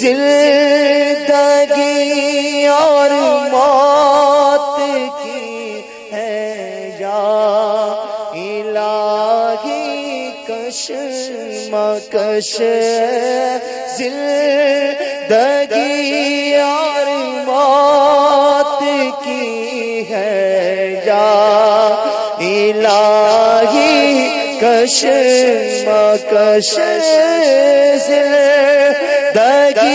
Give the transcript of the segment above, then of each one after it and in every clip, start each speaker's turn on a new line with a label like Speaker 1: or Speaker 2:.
Speaker 1: زندگی اور موت کی ہے یا الہی کش مکش زندگی اور موت کش مکش زندگی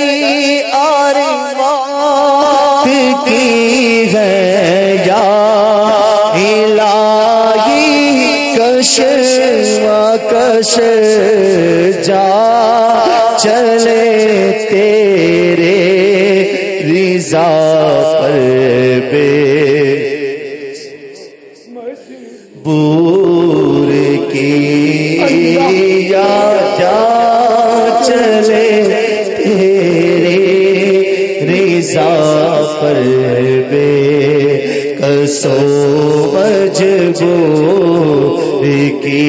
Speaker 1: اور موت کی ہے یا الہی کش مکش جا چلے تیرے رضا پر بے۔ بور چلے تیرے رضا پر بے کسو مجبور کی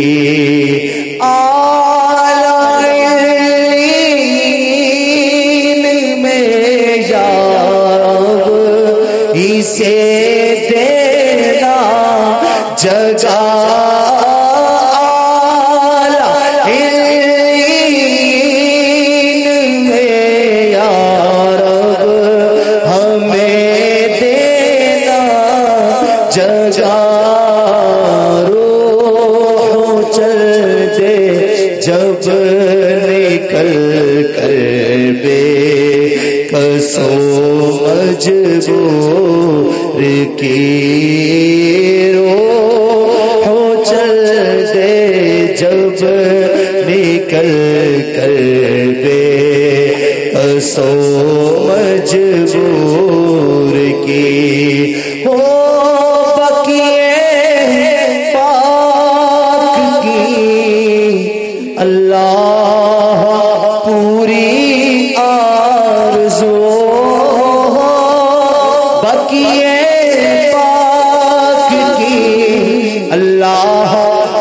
Speaker 1: آلائین میں جاب اسے دینا جگہ جگہ رو چل دے، جب نکل کر بے کسو مجبور کی رو ہو چل دے، جب نکل کر بے کسو بکیے پاک کی اللہ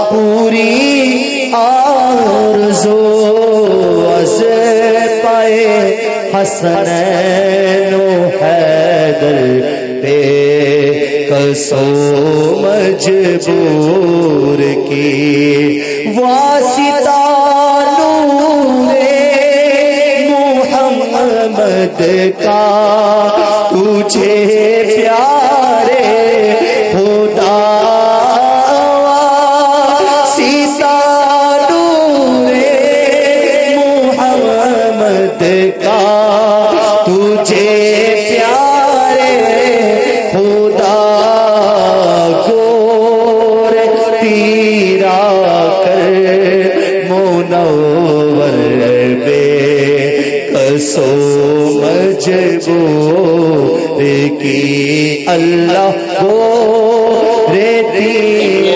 Speaker 1: پوری آرزو از پائے حسنین و حیدر پہ کسو مجبور کی واسطہ محمد کا تجھے پیارے خدا۔ سیتا نور محمد کا۔ تجھے پیارے خدا۔ گور تیرا کر منور بے مجبور کی اللہ گور ریتی